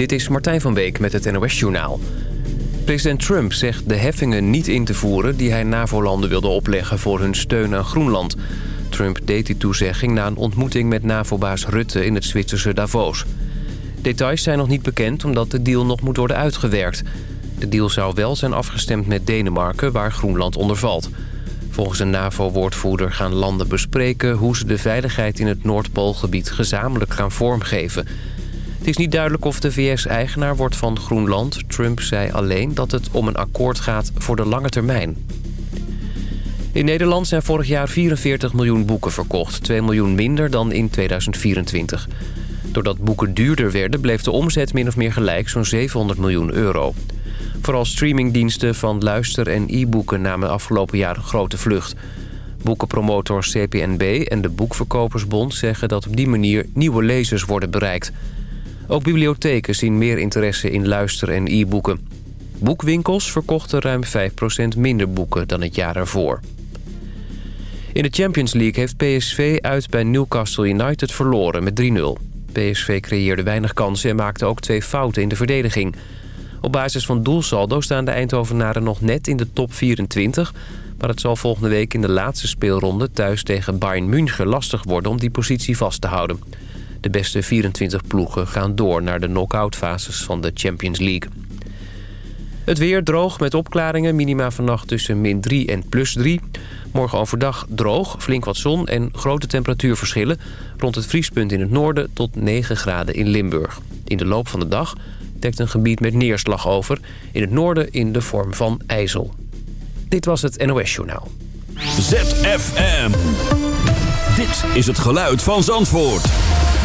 Dit is Martijn van Beek met het NOS-journaal. President Trump zegt de heffingen niet in te voeren... die hij NAVO-landen wilde opleggen voor hun steun aan Groenland. Trump deed die toezegging na een ontmoeting met NAVO-baas Rutte... in het Zwitserse Davos. Details zijn nog niet bekend omdat de deal nog moet worden uitgewerkt. De deal zou wel zijn afgestemd met Denemarken, waar Groenland onder valt... Volgens een NAVO-woordvoerder gaan landen bespreken... hoe ze de veiligheid in het Noordpoolgebied gezamenlijk gaan vormgeven. Het is niet duidelijk of de VS eigenaar wordt van Groenland. Trump zei alleen dat het om een akkoord gaat voor de lange termijn. In Nederland zijn vorig jaar 44 miljoen boeken verkocht. 2 miljoen minder dan in 2024. Doordat boeken duurder werden bleef de omzet min of meer gelijk zo'n 700 miljoen euro. Vooral streamingdiensten van luister- en e-boeken namen afgelopen jaar een grote vlucht. Boekenpromotor CPNB en de Boekverkopersbond zeggen dat op die manier nieuwe lezers worden bereikt. Ook bibliotheken zien meer interesse in luister- en e-boeken. Boekwinkels verkochten ruim 5% minder boeken dan het jaar ervoor. In de Champions League heeft PSV uit bij Newcastle United verloren met 3-0. PSV creëerde weinig kansen en maakte ook twee fouten in de verdediging... Op basis van doelsaldo staan de Eindhovenaren nog net in de top 24... maar het zal volgende week in de laatste speelronde thuis tegen Bayern München lastig worden om die positie vast te houden. De beste 24 ploegen gaan door naar de knock fases van de Champions League. Het weer droog met opklaringen, minima vannacht tussen min 3 en plus 3. Morgen overdag droog, flink wat zon en grote temperatuurverschillen... rond het vriespunt in het noorden tot 9 graden in Limburg. In de loop van de dag dekt een gebied met neerslag over. In het noorden in de vorm van ijzel. Dit was het NOS Journaal. ZFM. Dit is het geluid van Zandvoort.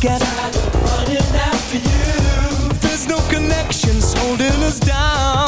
together. Tired of running after you. There's no connections holding us down.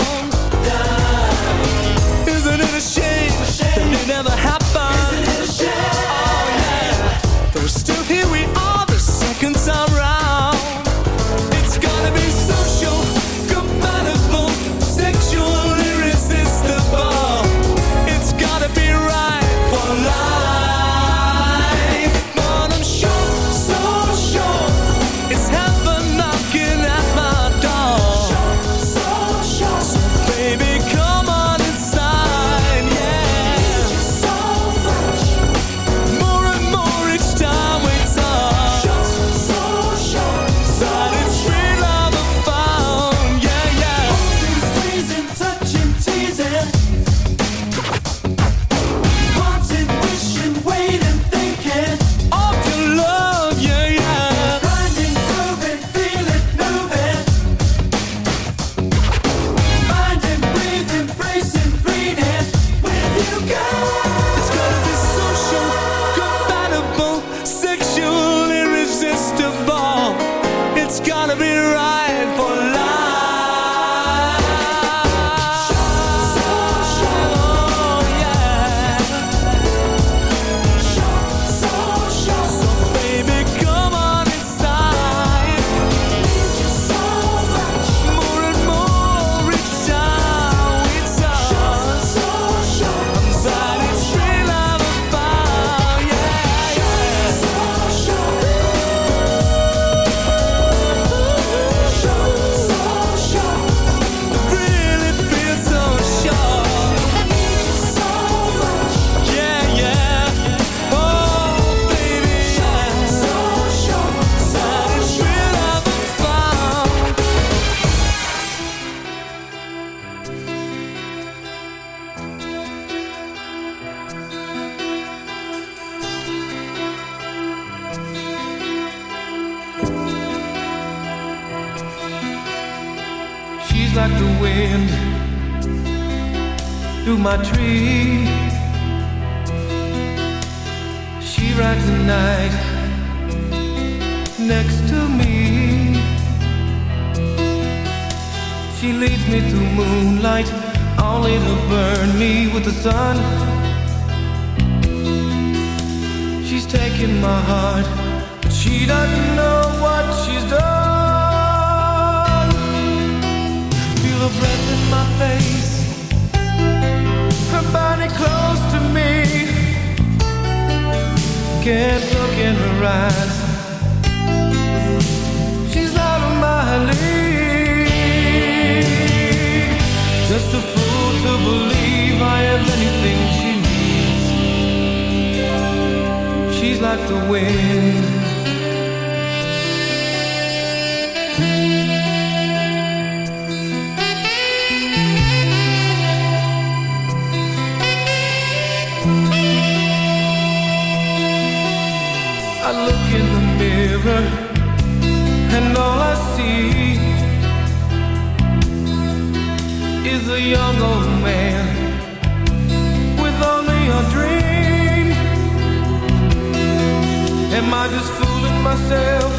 just fooling myself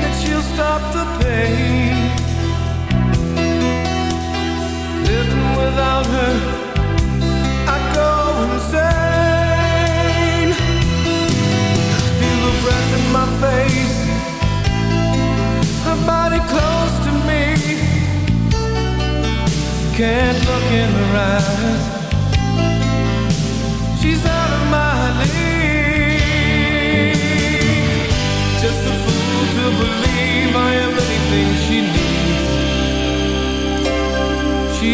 that she'll stop the pain. Living without her, I go insane. I feel her breath in my face, her body close to me. Can't look in her eyes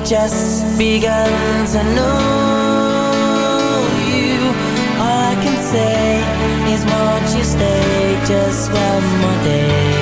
just begun to know you. All I can say is, won't you stay just one more day?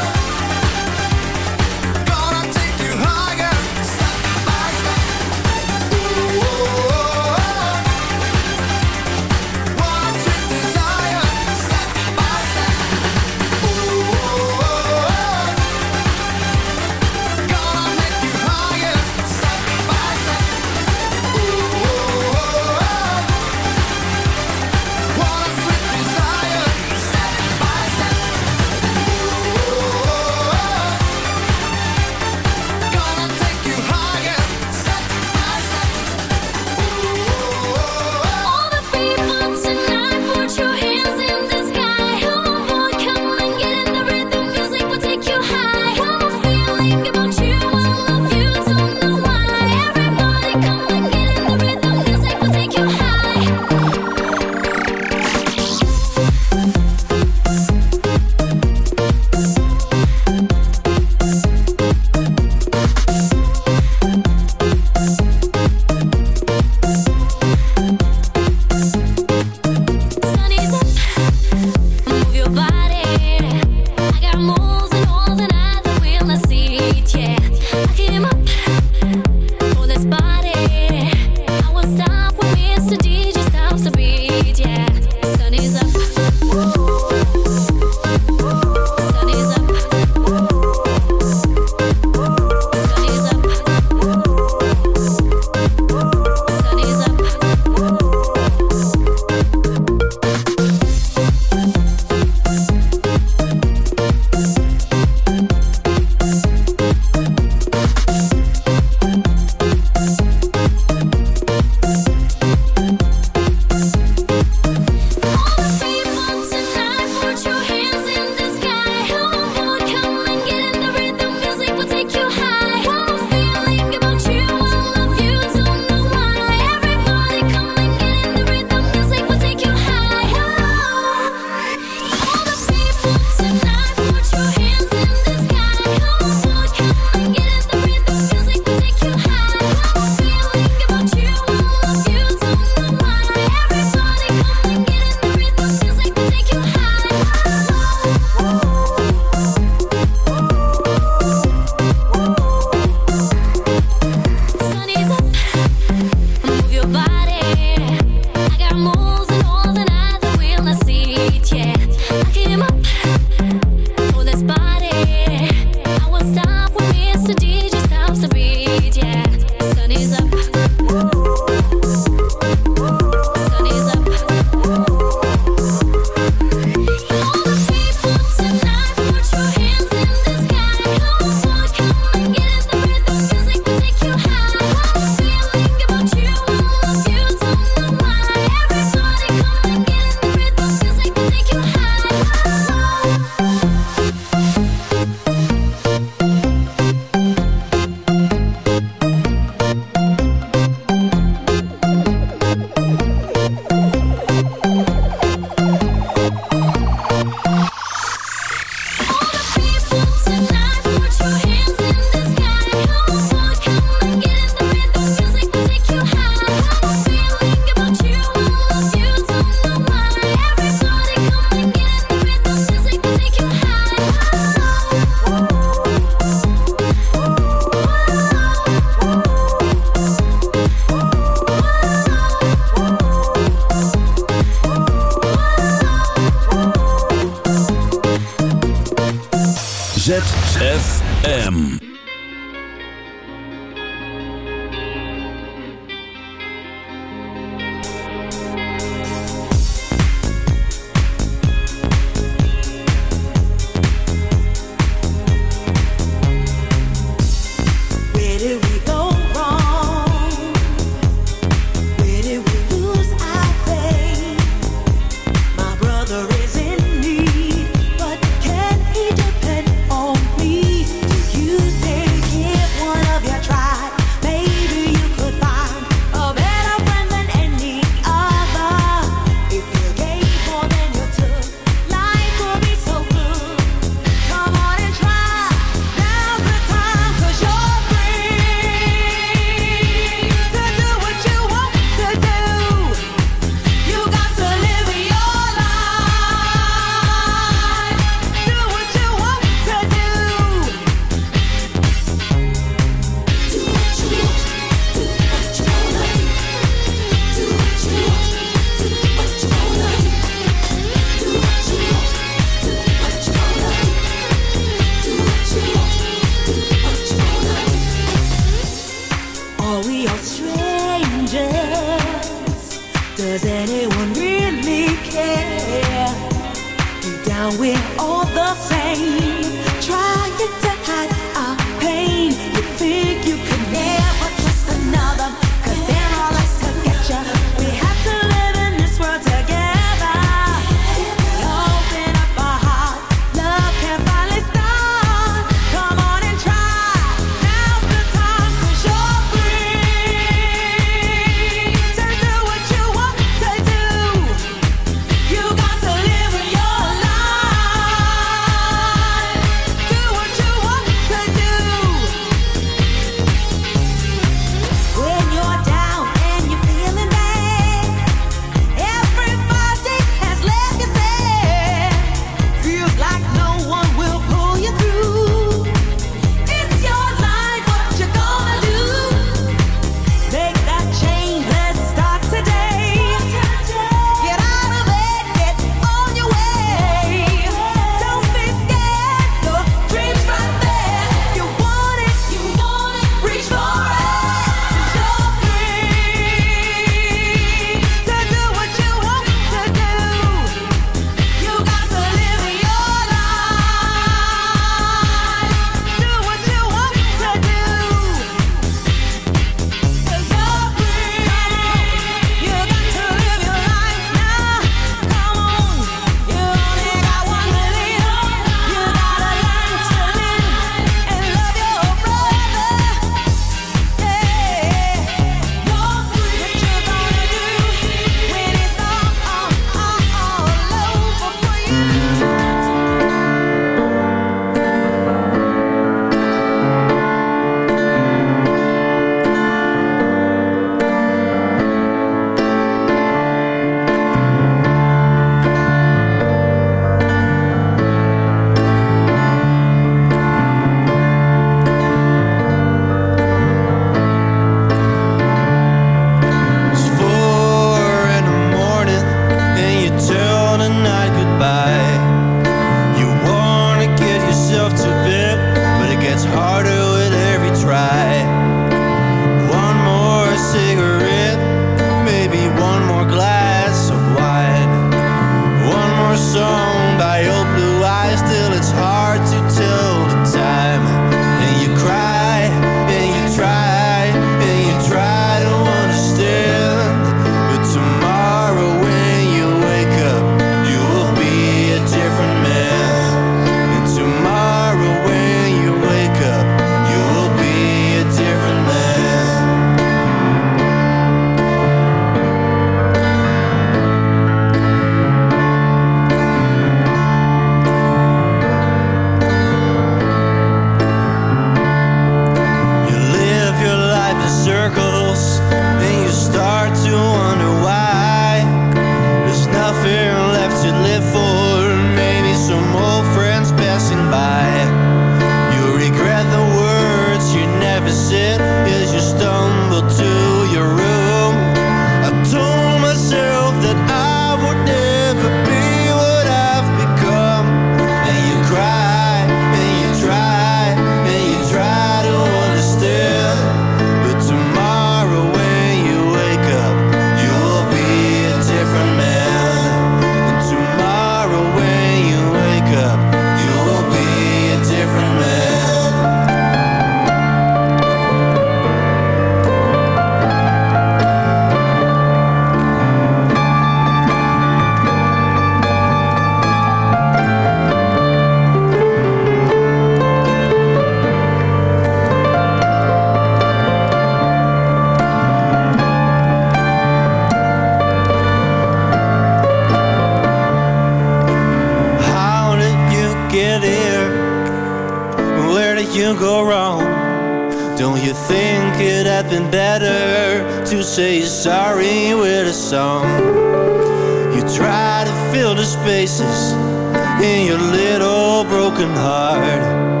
tired.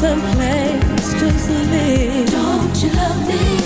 Shelter place to. Don't you love me?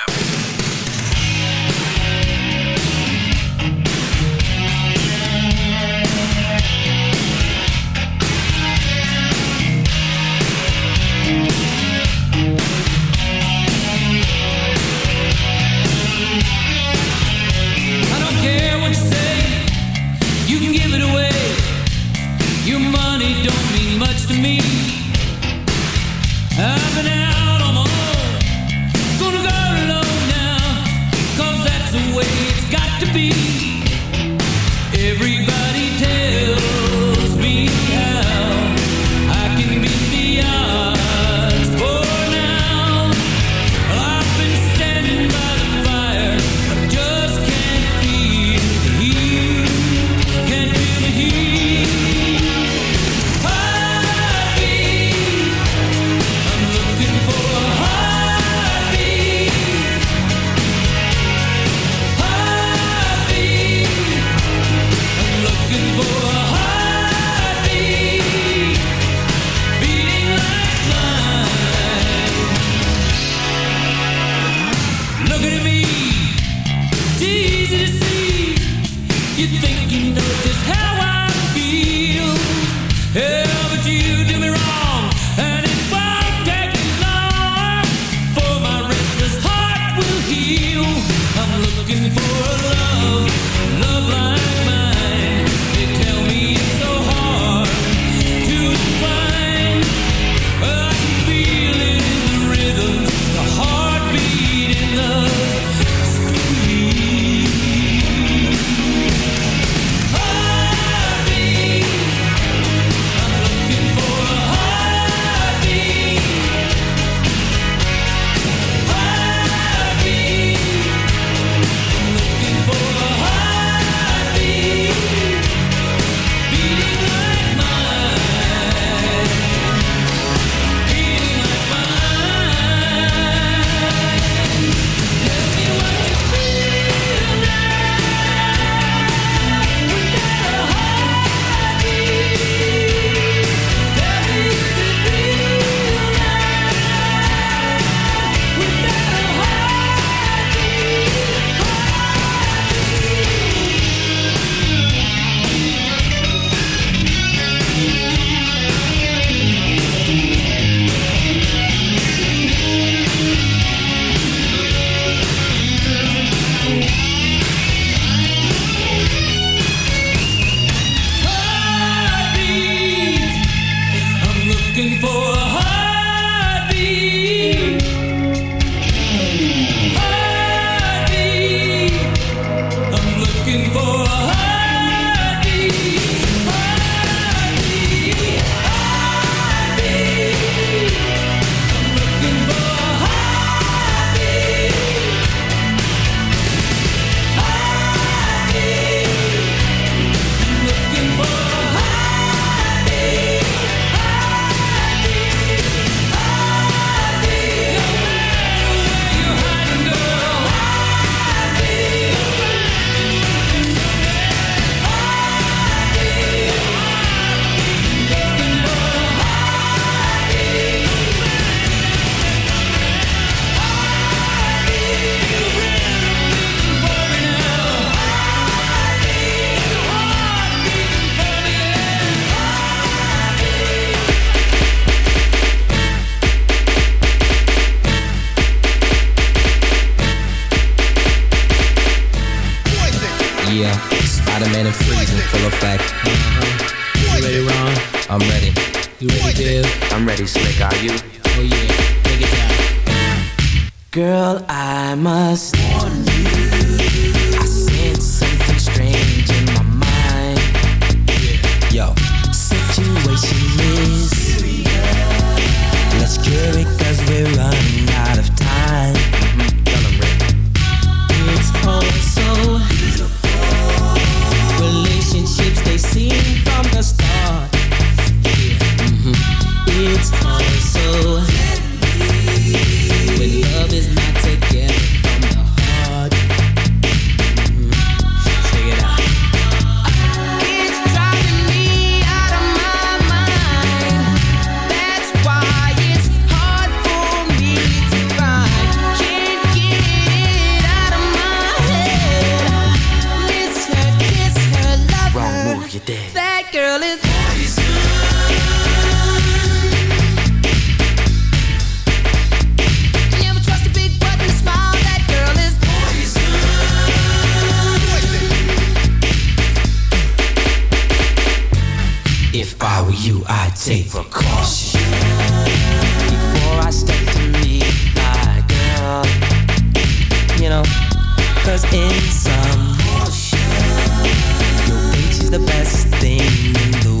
Take precaution before I step to meet my girl. You know, cause in some, you think she's the best thing in the world.